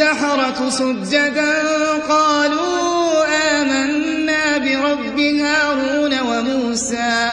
السحرة سجدا قالوا آمنا برب هارون وموسى